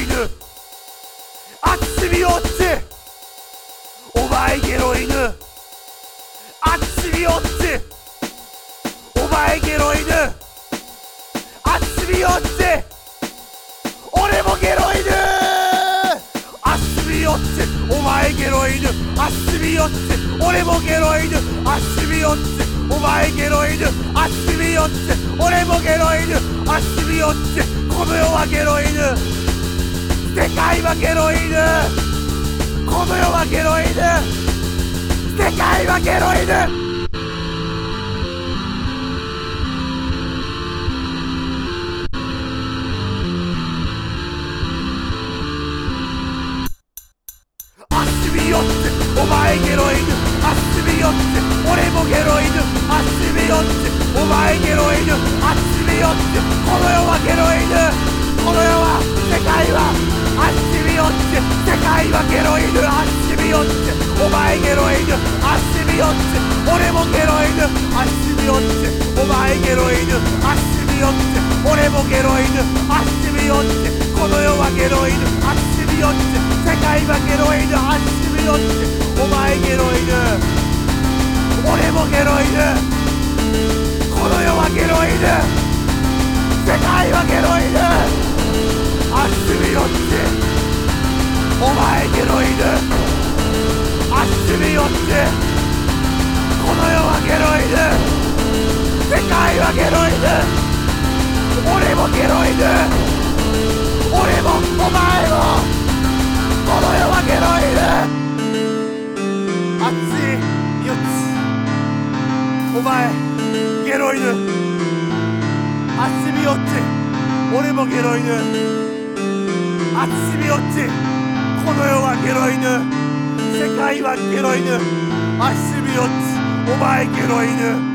犬。あっちみよっちお前ゲロ犬。あっちみよっちお前ゲロ犬。あっちみよっち俺もゲロ犬。あっちみよっちお前ゲロ犬。あっちみよっち俺もゲロ犬。あっちみよっちお前ゲロ犬。あっちみよっち俺もゲロ犬。あっちみよっちこの世はゲロ犬。界はゲロ犬この世はゲロ犬世界はゲロ犬足見四つお前ゲロ犬足見四つ俺もゲロ犬足見四つお前ゲロ犬足見四つこの世はゲロ犬この世は前ゲロ犬足見四つ俺もゲロ犬足見四つお前ゲロ犬足見四つ俺もゲロ犬足見四つこの世はゲロ犬足見四つ世界はゲロ犬足見四つお前ゲロ犬俺もゲロ犬この世はゲロ犬ゲロ犬俺もお前も。この世はゲロ犬熱い四つ。お前ゲロ犬足見四つ。俺もゲロ犬足見四つ。この世はゲロ犬世界はゲロ犬足見四つ。お前ゲロ犬